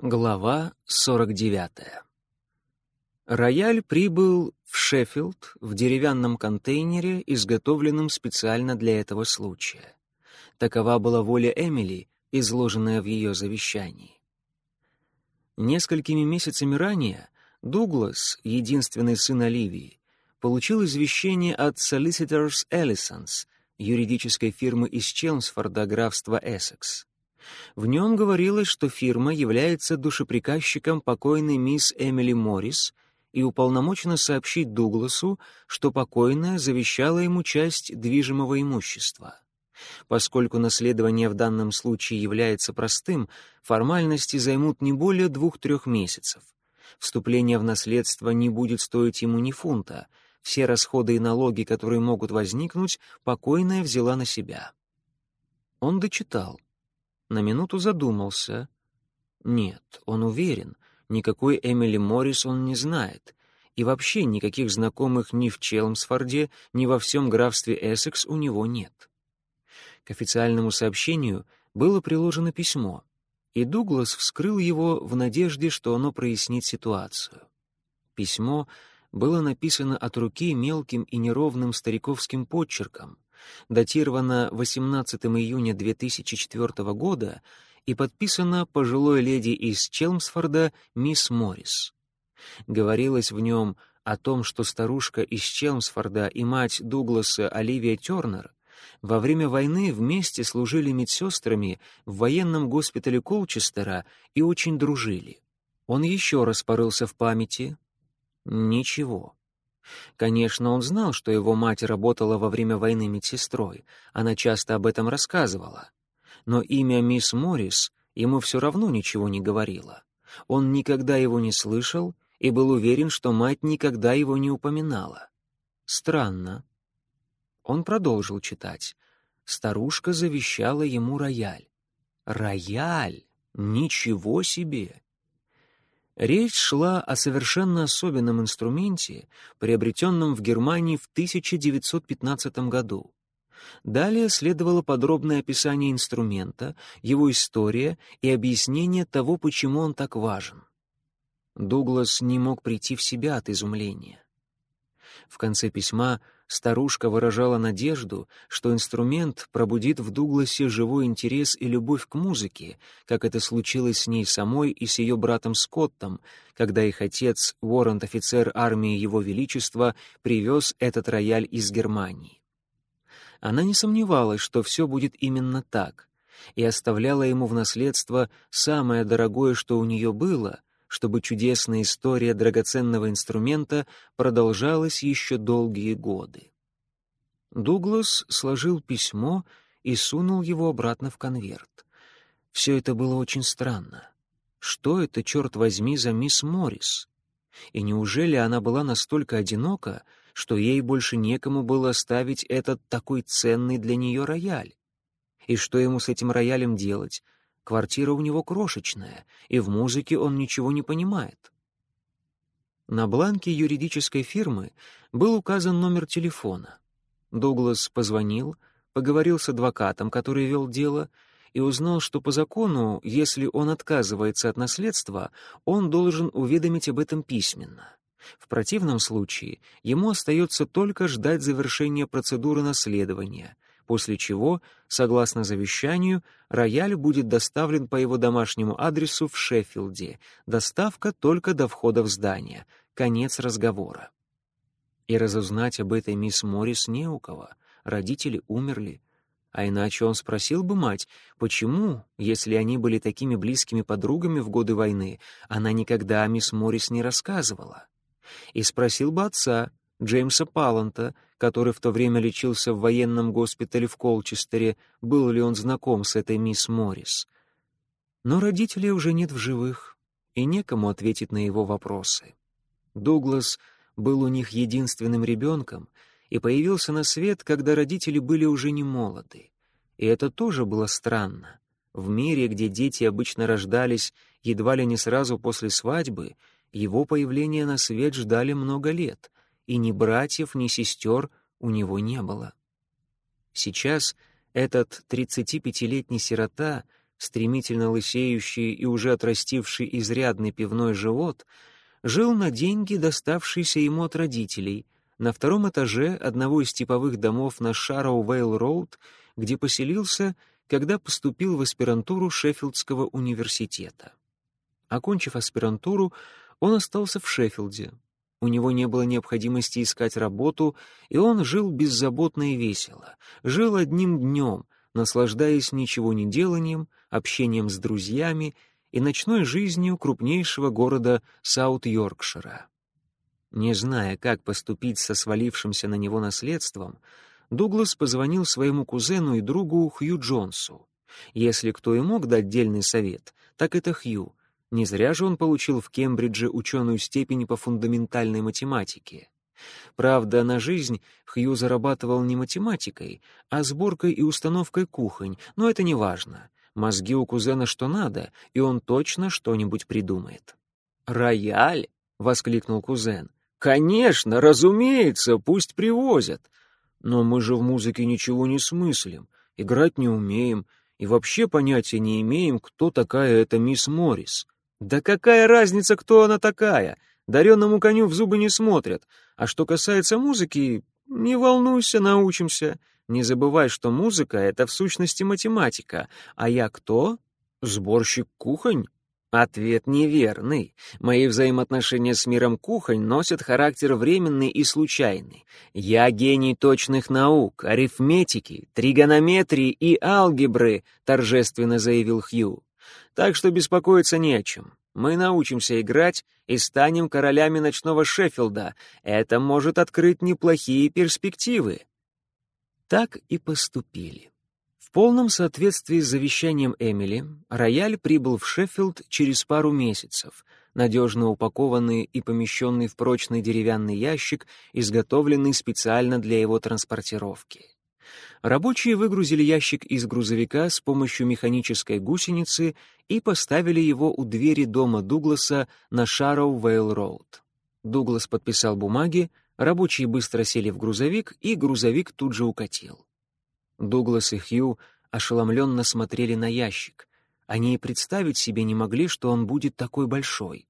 Глава 49. Рояль прибыл в Шеффилд в деревянном контейнере, изготовленном специально для этого случая. Такова была воля Эмили, изложенная в ее завещании. Несколькими месяцами ранее Дуглас, единственный сын Оливии, получил извещение от Solicitors Ellisons, юридической фирмы из Челмсфорда, графства Эссекс. В нем говорилось, что фирма является душеприказчиком покойной мисс Эмили Моррис и уполномочена сообщить Дугласу, что покойная завещала ему часть движимого имущества. Поскольку наследование в данном случае является простым, формальности займут не более двух-трех месяцев. Вступление в наследство не будет стоить ему ни фунта. Все расходы и налоги, которые могут возникнуть, покойная взяла на себя. Он дочитал на минуту задумался. Нет, он уверен, никакой Эмили Моррис он не знает, и вообще никаких знакомых ни в Челмсфорде, ни во всем графстве Эссекс у него нет. К официальному сообщению было приложено письмо, и Дуглас вскрыл его в надежде, что оно прояснит ситуацию. Письмо было написано от руки мелким и неровным стариковским подчерком, датирована 18 июня 2004 года и подписана пожилой леди из Челмсфорда мисс Моррис. Говорилось в нем о том, что старушка из Челмсфорда и мать Дугласа Оливия Тернер во время войны вместе служили медсестрами в военном госпитале Колчестера и очень дружили. Он еще раз порылся в памяти. Ничего. Конечно, он знал, что его мать работала во время войны медсестрой, она часто об этом рассказывала. Но имя мисс Моррис ему все равно ничего не говорило. Он никогда его не слышал и был уверен, что мать никогда его не упоминала. Странно. Он продолжил читать. Старушка завещала ему рояль. Рояль! Ничего себе! Речь шла о совершенно особенном инструменте, приобретенном в Германии в 1915 году. Далее следовало подробное описание инструмента, его история и объяснение того, почему он так важен. Дуглас не мог прийти в себя от изумления. В конце письма Старушка выражала надежду, что инструмент пробудит в Дугласе живой интерес и любовь к музыке, как это случилось с ней самой и с ее братом Скоттом, когда их отец, уоррент-офицер армии Его Величества, привез этот рояль из Германии. Она не сомневалась, что все будет именно так, и оставляла ему в наследство самое дорогое, что у нее было — чтобы чудесная история драгоценного инструмента продолжалась еще долгие годы. Дуглас сложил письмо и сунул его обратно в конверт. Все это было очень странно. Что это, черт возьми, за мисс Моррис? И неужели она была настолько одинока, что ей больше некому было оставить этот такой ценный для нее рояль? И что ему с этим роялем делать? Квартира у него крошечная, и в музыке он ничего не понимает. На бланке юридической фирмы был указан номер телефона. Дуглас позвонил, поговорил с адвокатом, который вел дело, и узнал, что по закону, если он отказывается от наследства, он должен уведомить об этом письменно. В противном случае ему остается только ждать завершения процедуры наследования — после чего, согласно завещанию, рояль будет доставлен по его домашнему адресу в Шеффилде, доставка только до входа в здание, конец разговора. И разузнать об этой мисс Моррис не у кого, родители умерли. А иначе он спросил бы мать, почему, если они были такими близкими подругами в годы войны, она никогда о мисс Моррис не рассказывала. И спросил бы отца, Джеймса Паланта, который в то время лечился в военном госпитале в Колчестере, был ли он знаком с этой мисс Моррис. Но родителей уже нет в живых, и некому ответить на его вопросы. Дуглас был у них единственным ребенком и появился на свет, когда родители были уже не молоды. И это тоже было странно. В мире, где дети обычно рождались едва ли не сразу после свадьбы, его появление на свет ждали много лет — и ни братьев, ни сестер у него не было. Сейчас этот 35-летний сирота стремительно лысеющий и уже отрастивший изрядный пивной живот, жил на деньги, доставшиеся ему от родителей, на втором этаже одного из типовых домов на Шарроу-Вейл-Роуд, где поселился, когда поступил в аспирантуру Шеффилдского университета. Окончив аспирантуру, он остался в Шеффилде. У него не было необходимости искать работу, и он жил беззаботно и весело, жил одним днем, наслаждаясь ничего не деланием, общением с друзьями и ночной жизнью крупнейшего города Саут-Йоркшира. Не зная, как поступить со свалившимся на него наследством, Дуглас позвонил своему кузену и другу Хью Джонсу. Если кто и мог дать дельный совет, так это Хью. Не зря же он получил в Кембридже ученую степень по фундаментальной математике. Правда, на жизнь Хью зарабатывал не математикой, а сборкой и установкой кухонь, но это не важно. Мозги у кузена что надо, и он точно что-нибудь придумает. «Рояль!» — воскликнул кузен. «Конечно, разумеется, пусть привозят. Но мы же в музыке ничего не смыслим, играть не умеем и вообще понятия не имеем, кто такая эта мисс Моррис. Да какая разница, кто она такая? Даренному коню в зубы не смотрят. А что касается музыки, не волнуйся, научимся. Не забывай, что музыка — это в сущности математика. А я кто? Сборщик кухонь? Ответ неверный. Мои взаимоотношения с миром кухонь носят характер временный и случайный. Я гений точных наук, арифметики, тригонометрии и алгебры, торжественно заявил Хью. Так что беспокоиться не о чем. Мы научимся играть и станем королями ночного Шеффилда. Это может открыть неплохие перспективы. Так и поступили. В полном соответствии с завещанием Эмили, рояль прибыл в Шеффилд через пару месяцев, надежно упакованный и помещенный в прочный деревянный ящик, изготовленный специально для его транспортировки. Рабочие выгрузили ящик из грузовика с помощью механической гусеницы и поставили его у двери дома Дугласа на Шарроу-Вейл-Роуд. Дуглас подписал бумаги, рабочие быстро сели в грузовик, и грузовик тут же укатил. Дуглас и Хью ошеломленно смотрели на ящик. Они и представить себе не могли, что он будет такой большой.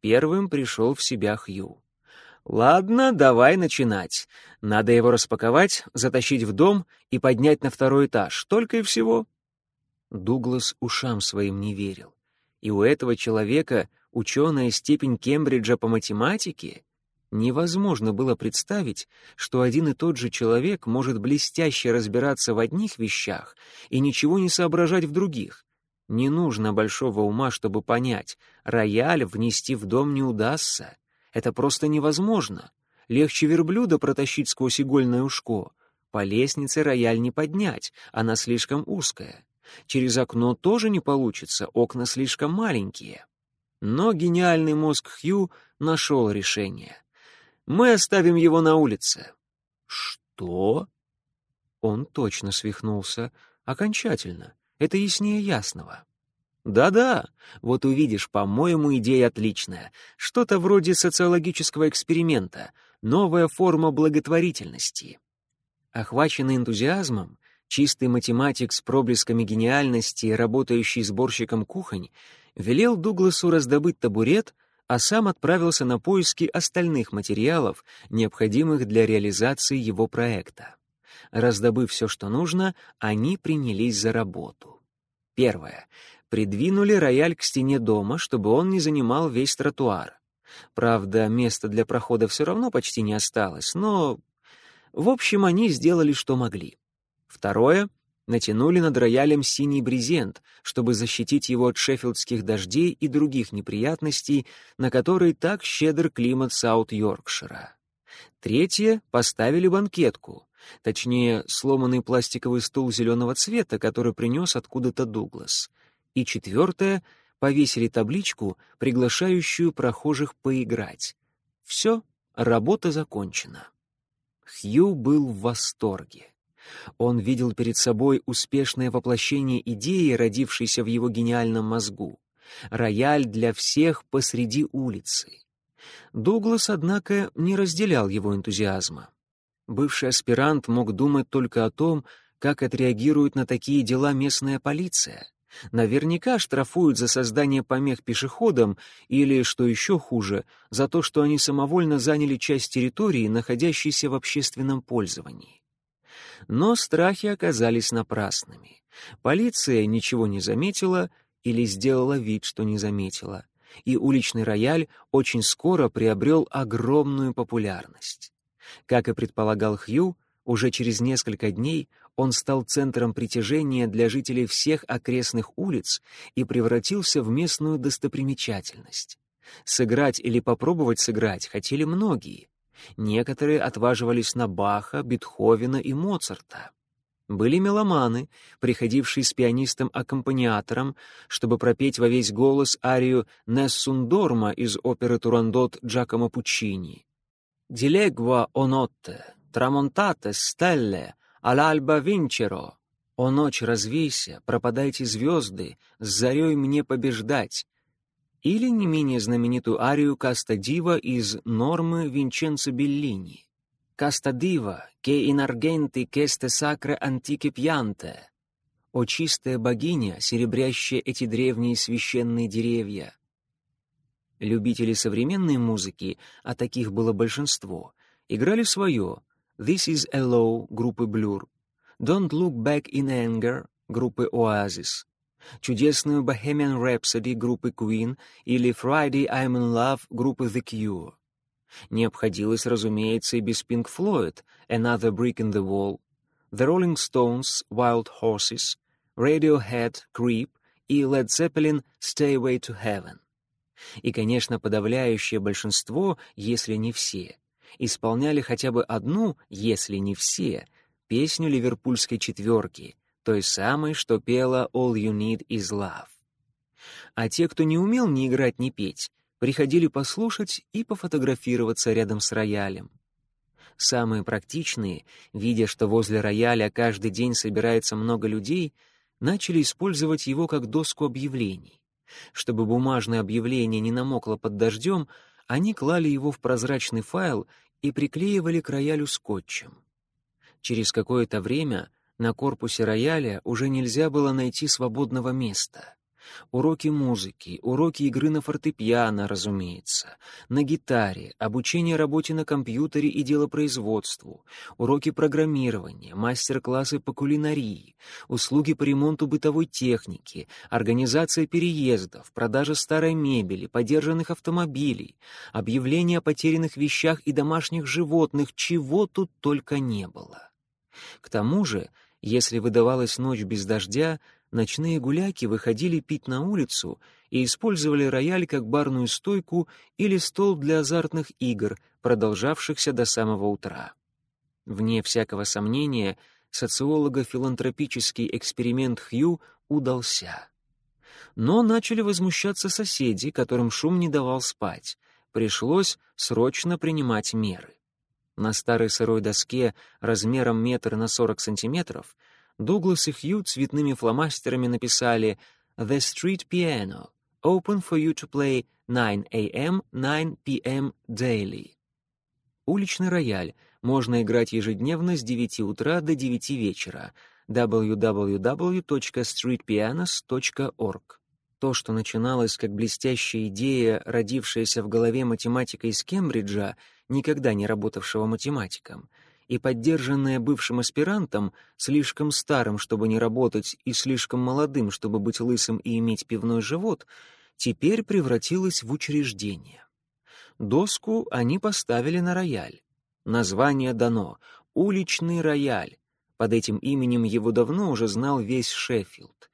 Первым пришел в себя Хью. «Ладно, давай начинать. Надо его распаковать, затащить в дом и поднять на второй этаж. Только и всего». Дуглас ушам своим не верил. И у этого человека ученая степень Кембриджа по математике? Невозможно было представить, что один и тот же человек может блестяще разбираться в одних вещах и ничего не соображать в других. Не нужно большого ума, чтобы понять, рояль внести в дом не удастся. Это просто невозможно. Легче верблюда протащить сквозь игольное ушко. По лестнице рояль не поднять, она слишком узкая. Через окно тоже не получится, окна слишком маленькие. Но гениальный мозг Хью нашел решение. Мы оставим его на улице. Что? Он точно свихнулся. Окончательно. Это яснее ясного. Да-да, вот увидишь, по-моему, идея отличная. Что-то вроде социологического эксперимента, новая форма благотворительности. Охваченный энтузиазмом, чистый математик с проблесками гениальности, работающий сборщиком кухонь, велел Дугласу раздобыть табурет, а сам отправился на поиски остальных материалов, необходимых для реализации его проекта. Раздобыв все, что нужно, они принялись за работу. Первое придвинули рояль к стене дома, чтобы он не занимал весь тротуар. Правда, места для прохода все равно почти не осталось, но... В общем, они сделали, что могли. Второе — натянули над роялем синий брезент, чтобы защитить его от шеффилдских дождей и других неприятностей, на которые так щедр климат Саут-Йоркшира. Третье — поставили банкетку, точнее, сломанный пластиковый стул зеленого цвета, который принес откуда-то Дуглас — и четвертое — повесили табличку, приглашающую прохожих поиграть. Все, работа закончена. Хью был в восторге. Он видел перед собой успешное воплощение идеи, родившейся в его гениальном мозгу. Рояль для всех посреди улицы. Дуглас, однако, не разделял его энтузиазма. Бывший аспирант мог думать только о том, как отреагирует на такие дела местная полиция. Наверняка штрафуют за создание помех пешеходам или, что еще хуже, за то, что они самовольно заняли часть территории, находящейся в общественном пользовании. Но страхи оказались напрасными. Полиция ничего не заметила или сделала вид, что не заметила, и уличный рояль очень скоро приобрел огромную популярность. Как и предполагал Хью, уже через несколько дней он стал центром притяжения для жителей всех окрестных улиц и превратился в местную достопримечательность. Сыграть или попробовать сыграть хотели многие. Некоторые отваживались на Баха, Бетховена и Моцарта. Были меломаны, приходившие с пианистом-аккомпаниатором, чтобы пропеть во весь голос арию «Нессундорма» из оперы «Турандот» Джакомо Пуччини. «Дилегва онотте, трамонтате стелле, алальба винчеро». «О ночь, развейся, пропадайте звезды, с зарей мне побеждать». Или не менее знаменитую арию «Каста Дива» из «Нормы Винченцо Беллини. «Каста Дива, che in argenti queste sacre antiche piante». «О чистая богиня, серебрящая эти древние священные деревья». Любители современной музыки, а таких было большинство, играли свое «This is a Low» группы Blur, «Don't Look Back in Anger» группы Oasis, чудесную «Bohemian Rhapsody» группы Queen или «Friday I'm in Love» группы The Cure. Не обходилось, разумеется, и без Pink Floyd, «Another Brick in the Wall», The Rolling Stones, «Wild Horses», Radiohead, «Creep» и Led Zeppelin «Stay to Heaven». И, конечно, подавляющее большинство, если не все, исполняли хотя бы одну, если не все, песню ливерпульской четверки, той самой, что пела «All You Need Is Love». А те, кто не умел ни играть, ни петь, приходили послушать и пофотографироваться рядом с роялем. Самые практичные, видя, что возле рояля каждый день собирается много людей, начали использовать его как доску объявлений. Чтобы бумажное объявление не намокло под дождем, они клали его в прозрачный файл и приклеивали к роялю скотчем. Через какое-то время на корпусе рояля уже нельзя было найти свободного места. Уроки музыки, уроки игры на фортепиано, разумеется, на гитаре, обучение работе на компьютере и делопроизводству, уроки программирования, мастер-классы по кулинарии, услуги по ремонту бытовой техники, организация переездов, продажа старой мебели, подержанных автомобилей, объявления о потерянных вещах и домашних животных, чего тут только не было. К тому же, если выдавалась ночь без дождя, ночные гуляки выходили пить на улицу и использовали рояль как барную стойку или стол для азартных игр, продолжавшихся до самого утра. Вне всякого сомнения, социолого-филантропический эксперимент Хью удался. Но начали возмущаться соседи, которым шум не давал спать. Пришлось срочно принимать меры. На старой сырой доске размером метр на сорок сантиметров — Дуглас и Хью цветными фломастерами написали «The Street Piano, open for you to play 9 a.m., 9 p.m. daily». Уличный рояль можно играть ежедневно с 9 утра до 9 вечера. www.streetpianos.org То, что начиналось как блестящая идея, родившаяся в голове математика из Кембриджа, никогда не работавшего математиком — и поддержанная бывшим аспирантом, слишком старым, чтобы не работать, и слишком молодым, чтобы быть лысым и иметь пивной живот, теперь превратилась в учреждение. Доску они поставили на рояль. Название дано — «Уличный рояль». Под этим именем его давно уже знал весь Шеффилд.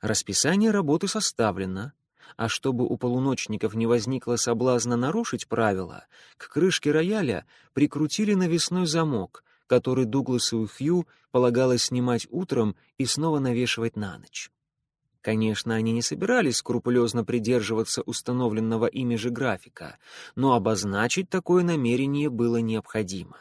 Расписание работы составлено, а чтобы у полуночников не возникло соблазна нарушить правила, к крышке рояля прикрутили навесной замок, который Дугласу и Хью полагалось снимать утром и снова навешивать на ночь. Конечно, они не собирались скрупулезно придерживаться установленного ими же графика, но обозначить такое намерение было необходимо.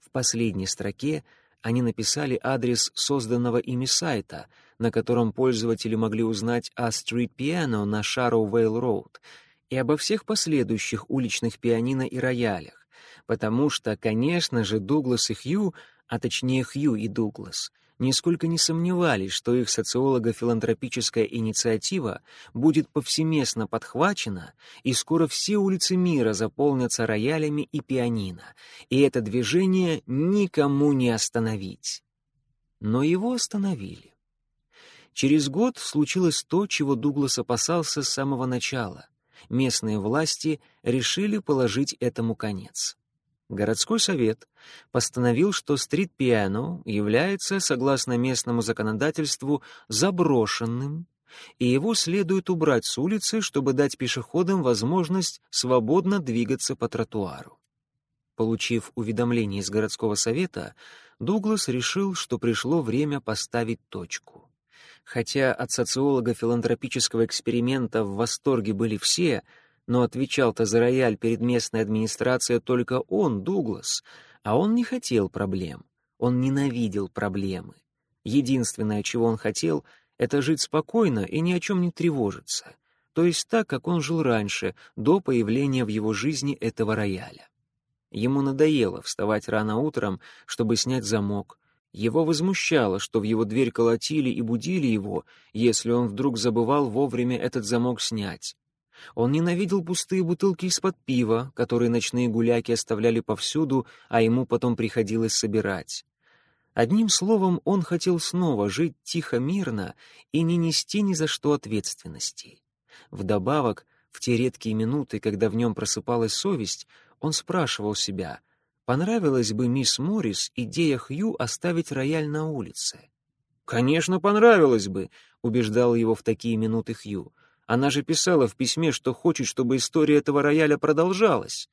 В последней строке они написали адрес созданного ими сайта — на котором пользователи могли узнать о Piano на Шарроу-Вейл Роуд и обо всех последующих уличных пианино и роялях, потому что, конечно же, Дуглас и Хью, а точнее Хью и Дуглас, нисколько не сомневались, что их социолого-филантропическая инициатива будет повсеместно подхвачена, и скоро все улицы мира заполнятся роялями и пианино, и это движение никому не остановить. Но его остановили. Через год случилось то, чего Дуглас опасался с самого начала. Местные власти решили положить этому конец. Городской совет постановил, что стрит-пиано является, согласно местному законодательству, заброшенным, и его следует убрать с улицы, чтобы дать пешеходам возможность свободно двигаться по тротуару. Получив уведомление из городского совета, Дуглас решил, что пришло время поставить точку. Хотя от социолога-филантропического эксперимента в восторге были все, но отвечал-то за рояль перед местной администрацией только он, Дуглас, а он не хотел проблем. Он ненавидел проблемы. Единственное, чего он хотел, это жить спокойно и ни о чем не тревожиться. То есть так, как он жил раньше, до появления в его жизни этого рояля. Ему надоело вставать рано утром, чтобы снять замок. Его возмущало, что в его дверь колотили и будили его, если он вдруг забывал вовремя этот замок снять. Он ненавидел пустые бутылки из-под пива, которые ночные гуляки оставляли повсюду, а ему потом приходилось собирать. Одним словом, он хотел снова жить тихо-мирно и не нести ни за что ответственности. Вдобавок, в те редкие минуты, когда в нем просыпалась совесть, он спрашивал себя, понравилась бы мисс Моррис идея Хью оставить рояль на улице. «Конечно, понравилось бы», — убеждал его в такие минуты Хью. Она же писала в письме, что хочет, чтобы история этого рояля продолжалась.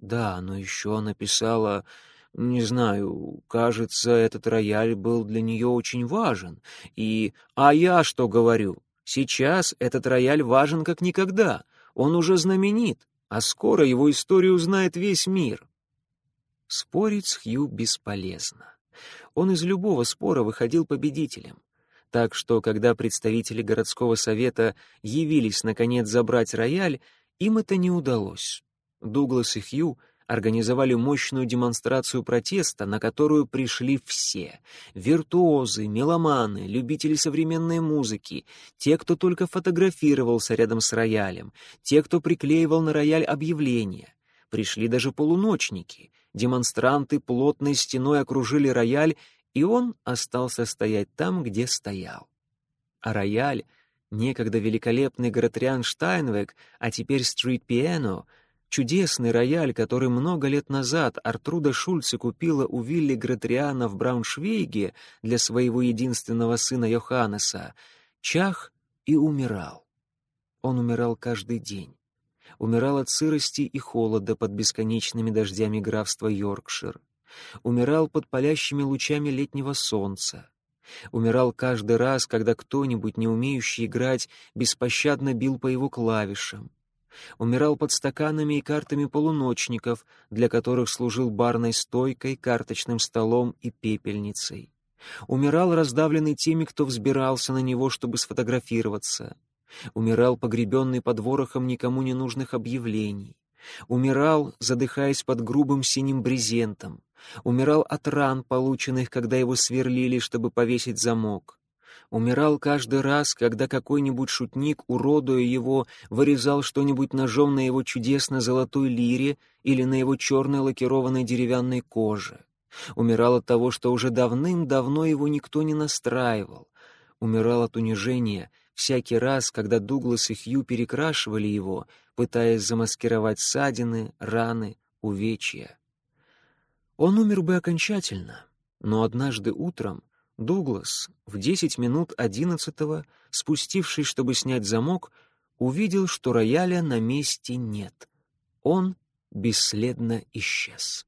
Да, но еще она писала... Не знаю, кажется, этот рояль был для нее очень важен. И... А я что говорю? Сейчас этот рояль важен как никогда. Он уже знаменит, а скоро его историю узнает весь мир. Спорить с Хью бесполезно. Он из любого спора выходил победителем. Так что, когда представители городского совета явились, наконец, забрать рояль, им это не удалось. Дуглас и Хью организовали мощную демонстрацию протеста, на которую пришли все — виртуозы, меломаны, любители современной музыки, те, кто только фотографировался рядом с роялем, те, кто приклеивал на рояль объявления. Пришли даже полуночники. Демонстранты плотной стеной окружили рояль и он остался стоять там, где стоял. А рояль, некогда великолепный Гратриан Штайнвек, а теперь стрит-пиано, чудесный рояль, который много лет назад Артруда Шульце купила у Вилли Гратриана в Брауншвейге для своего единственного сына Йоханнеса, чах и умирал. Он умирал каждый день. Умирал от сырости и холода под бесконечными дождями графства Йоркшир умирал под палящими лучами летнего солнца, умирал каждый раз, когда кто-нибудь, не умеющий играть, беспощадно бил по его клавишам, умирал под стаканами и картами полуночников, для которых служил барной стойкой, карточным столом и пепельницей. Умирал раздавленный теми, кто взбирался на него, чтобы сфотографироваться. Умирал погребенный под ворохом никому не нужных объявлений. Умирал, задыхаясь под грубым синим брезентом. Умирал от ран, полученных, когда его сверлили, чтобы повесить замок. Умирал каждый раз, когда какой-нибудь шутник, уродуя его, вырезал что-нибудь ножом на его чудесно золотой лире или на его черной лакированной деревянной коже. Умирал от того, что уже давным-давно его никто не настраивал. Умирал от унижения всякий раз, когда Дуглас и Хью перекрашивали его, пытаясь замаскировать ссадины, раны, увечья. Он умер бы окончательно, но однажды утром Дуглас в десять минут одиннадцатого, спустившись, чтобы снять замок, увидел, что рояля на месте нет. Он бесследно исчез.